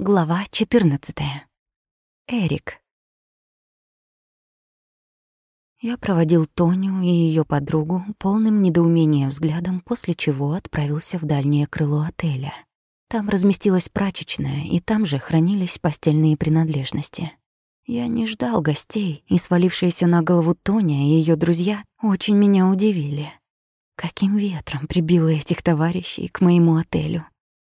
Глава 14. Эрик. Я проводил Тоню и ее подругу полным недоумением взглядом, после чего отправился в дальнее крыло отеля. Там разместилась прачечная, и там же хранились постельные принадлежности. Я не ждал гостей, и свалившиеся на голову Тоня и ее друзья очень меня удивили. Каким ветром прибило этих товарищей к моему отелю?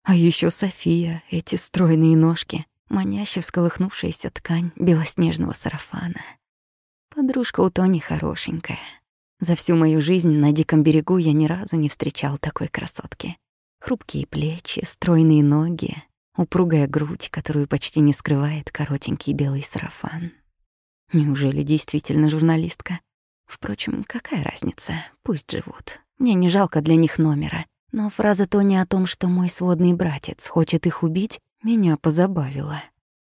А еще София, эти стройные ножки, маняще всколыхнувшаяся ткань белоснежного сарафана. Подружка у Тони хорошенькая. За всю мою жизнь на диком берегу я ни разу не встречал такой красотки. Хрупкие плечи, стройные ноги, упругая грудь, которую почти не скрывает коротенький белый сарафан. Неужели действительно журналистка? Впрочем, какая разница? Пусть живут. Мне не жалко для них номера — но фраза Тони о том, что мой сводный братец хочет их убить, меня позабавила.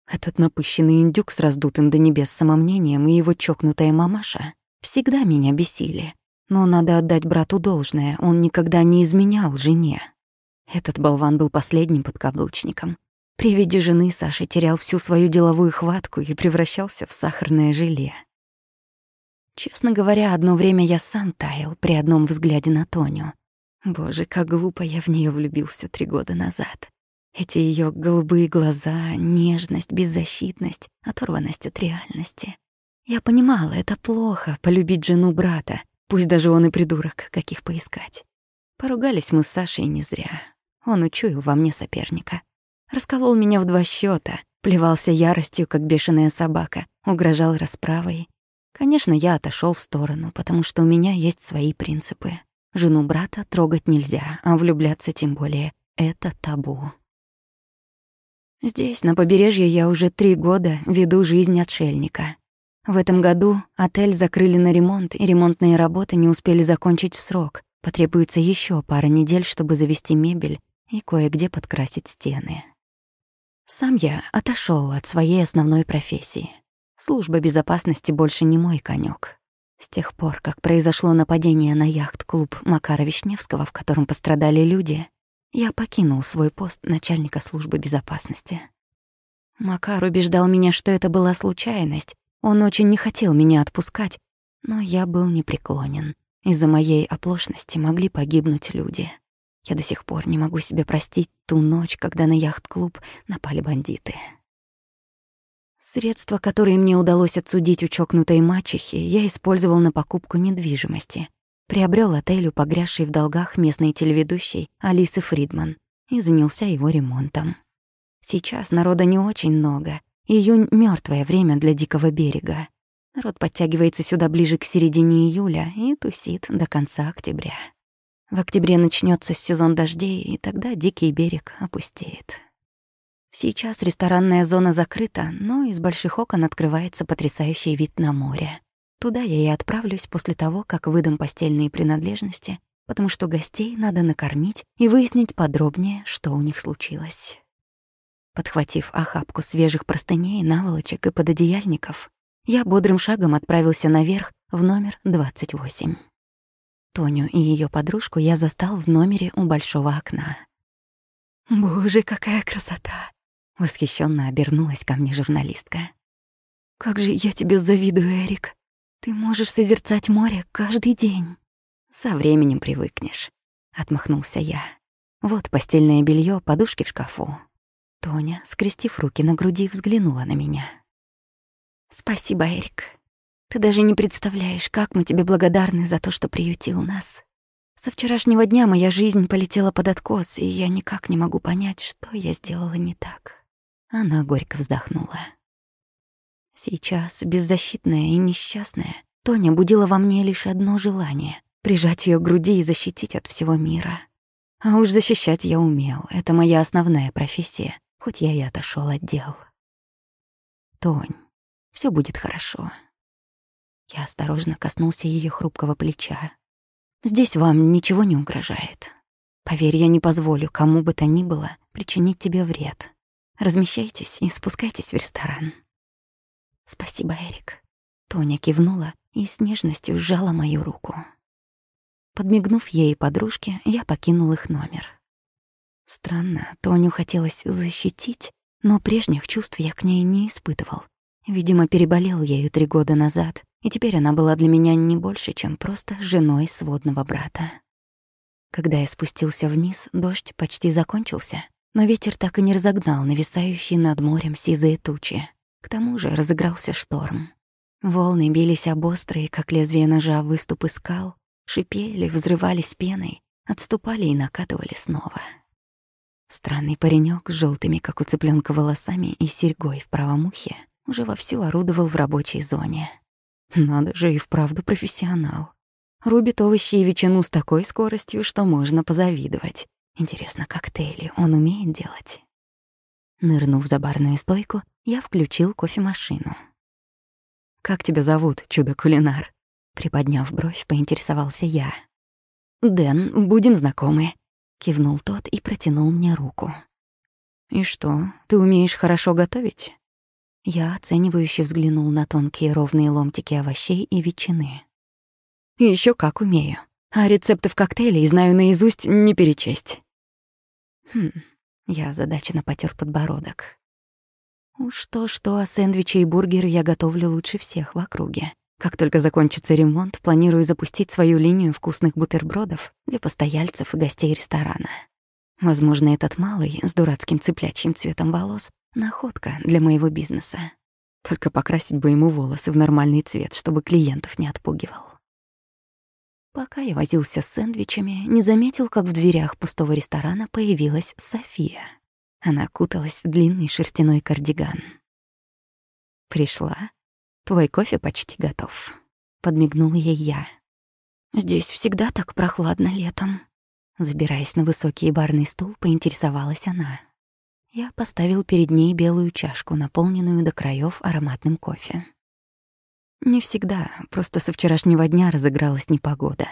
Этот напыщенный индюк с раздутым до небес самомнением и его чокнутая мамаша всегда меня бесили. Но надо отдать брату должное, он никогда не изменял жене. Этот болван был последним подкаблучником. При виде жены Саша терял всю свою деловую хватку и превращался в сахарное желе. Честно говоря, одно время я сам таял при одном взгляде на Тоню. Боже, как глупо я в нее влюбился три года назад. Эти ее голубые глаза, нежность, беззащитность, оторванность от реальности. Я понимала, это плохо — полюбить жену брата, пусть даже он и придурок, каких поискать. Поругались мы с Сашей не зря. Он учуял во мне соперника. Расколол меня в два счета, плевался яростью, как бешеная собака, угрожал расправой. Конечно, я отошел в сторону, потому что у меня есть свои принципы. Жену брата трогать нельзя, а влюбляться тем более. Это табу. Здесь, на побережье, я уже три года веду жизнь отшельника. В этом году отель закрыли на ремонт, и ремонтные работы не успели закончить в срок. Потребуется еще пара недель, чтобы завести мебель и кое-где подкрасить стены. Сам я отошел от своей основной профессии. Служба безопасности больше не мой конек. С тех пор, как произошло нападение на яхт-клуб Макара Вишневского, в котором пострадали люди, я покинул свой пост начальника службы безопасности. Макар убеждал меня, что это была случайность. Он очень не хотел меня отпускать, но я был непреклонен. Из-за моей оплошности могли погибнуть люди. Я до сих пор не могу себе простить ту ночь, когда на яхт-клуб напали бандиты. Средства, которые мне удалось отсудить у чокнутой мачехи, я использовал на покупку недвижимости. Приобрел отелю, погрязший в долгах местной телеведущей Алисы Фридман, и занялся его ремонтом. Сейчас народа не очень много. Июнь — мёртвое время для Дикого берега. Народ подтягивается сюда ближе к середине июля и тусит до конца октября. В октябре начнется сезон дождей, и тогда Дикий берег опустеет. Сейчас ресторанная зона закрыта, но из больших окон открывается потрясающий вид на море. Туда я и отправлюсь после того, как выдам постельные принадлежности, потому что гостей надо накормить и выяснить подробнее, что у них случилось. Подхватив охапку свежих простыней, наволочек и пододеяльников, я бодрым шагом отправился наверх в номер 28. Тоню и ее подружку я застал в номере у большого окна. «Боже, какая красота!» Восхищенно обернулась ко мне журналистка. «Как же я тебе завидую, Эрик. Ты можешь созерцать море каждый день». «Со временем привыкнешь», — отмахнулся я. «Вот постельное белье, подушки в шкафу». Тоня, скрестив руки на груди, взглянула на меня. «Спасибо, Эрик. Ты даже не представляешь, как мы тебе благодарны за то, что приютил нас. Со вчерашнего дня моя жизнь полетела под откос, и я никак не могу понять, что я сделала не так». Она горько вздохнула. Сейчас, беззащитная и несчастная, Тоня будила во мне лишь одно желание — прижать ее к груди и защитить от всего мира. А уж защищать я умел, это моя основная профессия, хоть я и отошел от дел. Тонь, все будет хорошо. Я осторожно коснулся ее хрупкого плеча. Здесь вам ничего не угрожает. Поверь, я не позволю кому бы то ни было причинить тебе вред. Размещайтесь и спускайтесь в ресторан. Спасибо, Эрик. Тоня кивнула и с нежностью сжала мою руку. Подмигнув ей подружке, я покинул их номер. Странно, Тоню хотелось защитить, но прежних чувств я к ней не испытывал. Видимо, переболел ею три года назад, и теперь она была для меня не больше, чем просто женой сводного брата. Когда я спустился вниз, дождь почти закончился, но ветер так и не разогнал нависающие над морем сизые тучи. К тому же разыгрался шторм. Волны бились об острые, как лезвие ножа, выступы скал, шипели, взрывались пеной, отступали и накатывали снова. Странный паренек с желтыми, как у цыпленка, волосами и серьгой в правом ухе уже вовсю орудовал в рабочей зоне. Надо же, и вправду профессионал. Рубит овощи и ветчину с такой скоростью, что можно позавидовать. Интересно, коктейли он умеет делать? Нырнув за барную стойку, я включил кофемашину. «Как тебя зовут, чудо-кулинар?» Приподняв бровь, поинтересовался я. «Дэн, будем знакомы», — кивнул тот и протянул мне руку. «И что, ты умеешь хорошо готовить?» Я оценивающе взглянул на тонкие ровные ломтики овощей и ветчины. Еще как умею. А рецептов коктейлей знаю наизусть не перечесть. Хм, я озадаченно потер подбородок. Уж то-что, а сэндвичи и бургеры я готовлю лучше всех в округе. Как только закончится ремонт, планирую запустить свою линию вкусных бутербродов для постояльцев и гостей ресторана. Возможно, этот малый с дурацким цыплячьим цветом волос — находка для моего бизнеса. Только покрасить бы ему волосы в нормальный цвет, чтобы клиентов не отпугивал. Пока я возился с сэндвичами, не заметил, как в дверях пустого ресторана появилась София. Она куталась в длинный шерстяной кардиган. «Пришла? Твой кофе почти готов», — подмигнул ей я. «Здесь всегда так прохладно летом». Забираясь на высокий барный стул, поинтересовалась она. Я поставил перед ней белую чашку, наполненную до краев ароматным кофе. Не всегда, просто со вчерашнего дня разыгралась непогода.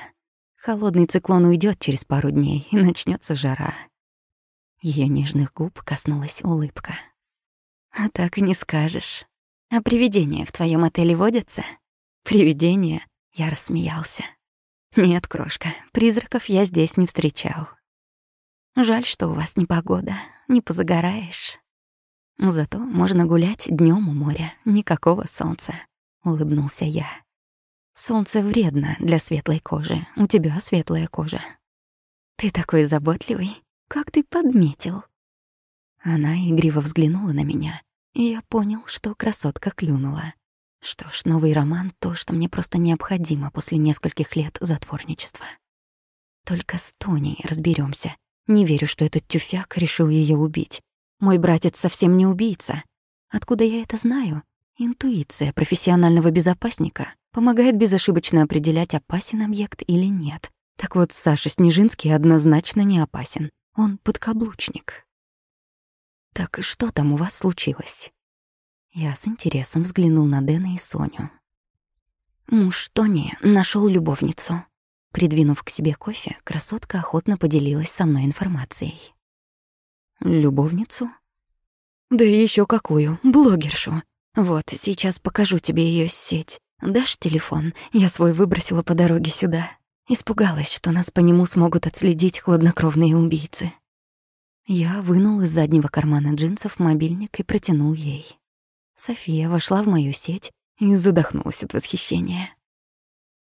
Холодный циклон уйдет через пару дней, и начнется жара. Ее нежных губ коснулась улыбка. «А так и не скажешь. А привидения в твоем отеле водятся?» «Привидения?» — я рассмеялся. «Нет, крошка, призраков я здесь не встречал. Жаль, что у вас непогода, не позагораешь. Зато можно гулять днем у моря, никакого солнца. — улыбнулся я. «Солнце вредно для светлой кожи. У тебя светлая кожа». «Ты такой заботливый. Как ты подметил?» Она игриво взглянула на меня, и я понял, что красотка клюнула. Что ж, новый роман — то, что мне просто необходимо после нескольких лет затворничества. Только с Тоней разберемся. Не верю, что этот тюфяк решил ее убить. Мой братец совсем не убийца. Откуда я это знаю? Интуиция профессионального безопасника помогает безошибочно определять, опасен объект или нет. Так вот, Саша Снежинский однозначно не опасен. Он подкаблучник. «Так что там у вас случилось?» Я с интересом взглянул на Дэна и Соню. Муж Тони нашел любовницу. Придвинув к себе кофе, красотка охотно поделилась со мной информацией. «Любовницу?» «Да еще какую, блогершу. Вот, сейчас покажу тебе ее сеть. Дашь телефон? Я свой выбросила по дороге сюда. Испугалась, что нас по нему смогут отследить хладнокровные убийцы. Я вынул из заднего кармана джинсов мобильник и протянул ей. София вошла в мою сеть и задохнулась от восхищения.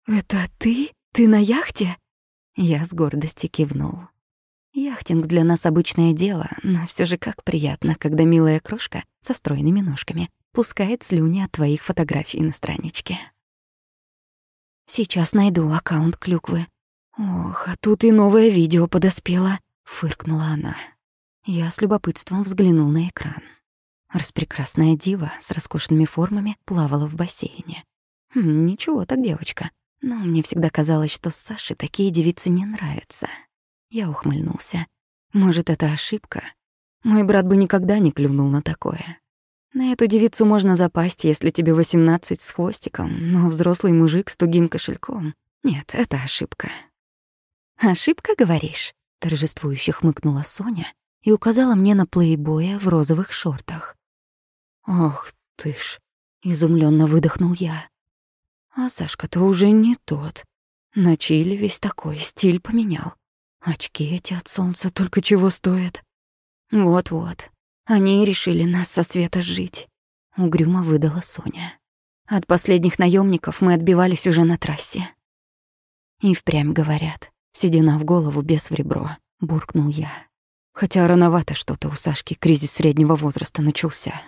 «Это ты? Ты на яхте?» Я с гордостью кивнул. Яхтинг для нас обычное дело, но все же как приятно, когда милая крошка со стройными ножками пускает слюни от твоих фотографий на страничке. Сейчас найду аккаунт клюквы. Ох, а тут и новое видео подоспело, фыркнула она. Я с любопытством взглянул на экран. Распрекрасная дива с роскошными формами плавала в бассейне. Хм, ничего так, девочка. Но мне всегда казалось, что Саше такие девицы не нравятся. Я ухмыльнулся. Может, это ошибка? Мой брат бы никогда не клюнул на такое. На эту девицу можно запасть, если тебе 18 с хвостиком, но взрослый мужик с тугим кошельком. Нет, это ошибка. «Ошибка, говоришь?» — торжествующе хмыкнула Соня и указала мне на плейбоя в розовых шортах. «Ох ты ж!» — изумленно выдохнул я. «А Сашка-то уже не тот. На чили весь такой, стиль поменял. Очки эти от солнца только чего стоят. Вот-вот, Они решили нас со света жить. Угрюмо выдала Соня. От последних наемников мы отбивались уже на трассе. И впрямь говорят, седина в голову без в ребро, буркнул я. Хотя рановато что-то у Сашки кризис среднего возраста начался.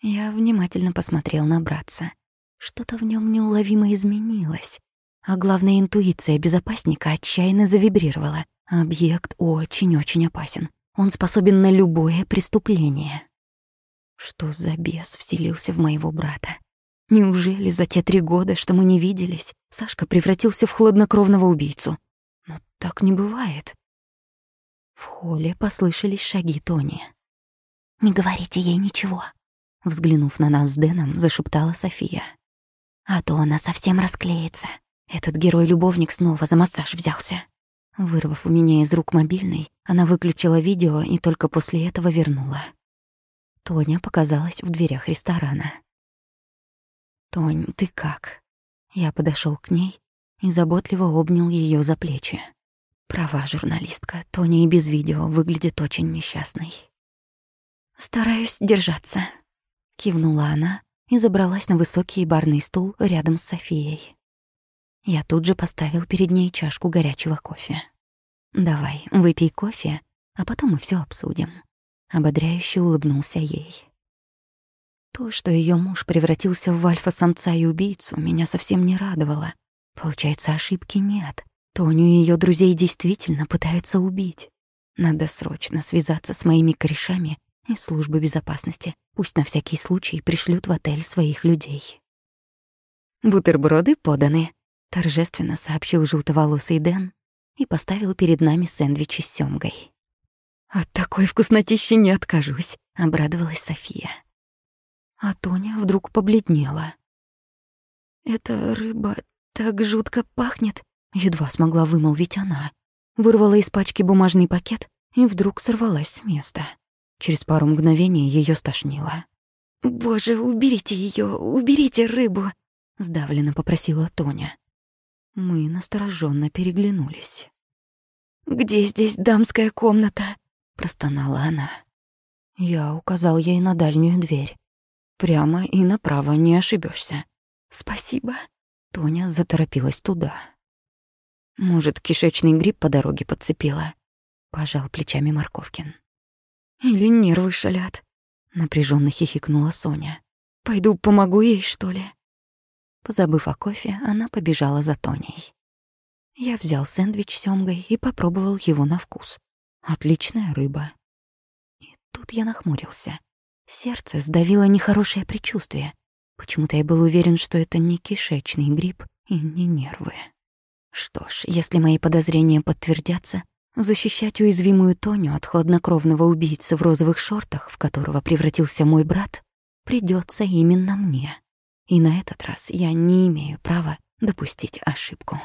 Я внимательно посмотрел на братца. Что-то в нем неуловимо изменилось. А главная интуиция безопасника отчаянно завибрировала. Объект очень-очень опасен. Он способен на любое преступление. Что за бес вселился в моего брата? Неужели за те три года, что мы не виделись, Сашка превратился в хладнокровного убийцу? Но так не бывает. В холле послышались шаги Тони. «Не говорите ей ничего», — взглянув на нас с Дэном, зашептала София. «А то она совсем расклеится. Этот герой-любовник снова за массаж взялся». Вырвав у меня из рук мобильный, она выключила видео и только после этого вернула. Тоня показалась в дверях ресторана. «Тонь, ты как?» Я подошел к ней и заботливо обнял ее за плечи. Права журналистка, Тоня и без видео выглядит очень несчастной. «Стараюсь держаться», — кивнула она и забралась на высокий барный стул рядом с Софией. Я тут же поставил перед ней чашку горячего кофе. «Давай, выпей кофе, а потом мы все обсудим». Ободряюще улыбнулся ей. То, что ее муж превратился в альфа-самца и убийцу, меня совсем не радовало. Получается, ошибки нет. Тоню и ее друзей действительно пытаются убить. Надо срочно связаться с моими корешами и службы безопасности. Пусть на всякий случай пришлют в отель своих людей. «Бутерброды поданы», — торжественно сообщил желтоволосый Дэн и поставил перед нами сэндвичи с сёмгой. «От такой вкуснотищи не откажусь», — обрадовалась София. А Тоня вдруг побледнела. «Эта рыба так жутко пахнет», — едва смогла вымолвить она. Вырвала из пачки бумажный пакет и вдруг сорвалась с места. Через пару мгновений ее стошнило. «Боже, уберите ее, уберите рыбу!» — сдавленно попросила Тоня. Мы настороженно переглянулись. «Где здесь дамская комната?» простонала она. Я указал ей на дальнюю дверь. Прямо и направо не ошибешься. Спасибо. Тоня заторопилась туда. Может, кишечный гриб по дороге подцепила? Пожал плечами Марковкин. Или нервы шалят. Напряженно хихикнула Соня. Пойду помогу ей, что ли? Позабыв о кофе, она побежала за Тоней. Я взял сэндвич с сёмгой и попробовал его на вкус. Отличная рыба. И тут я нахмурился. Сердце сдавило нехорошее предчувствие. Почему-то я был уверен, что это не кишечный гриб и не нервы. Что ж, если мои подозрения подтвердятся, защищать уязвимую Тоню от хладнокровного убийцы в розовых шортах, в которого превратился мой брат, придется именно мне. И на этот раз я не имею права допустить ошибку.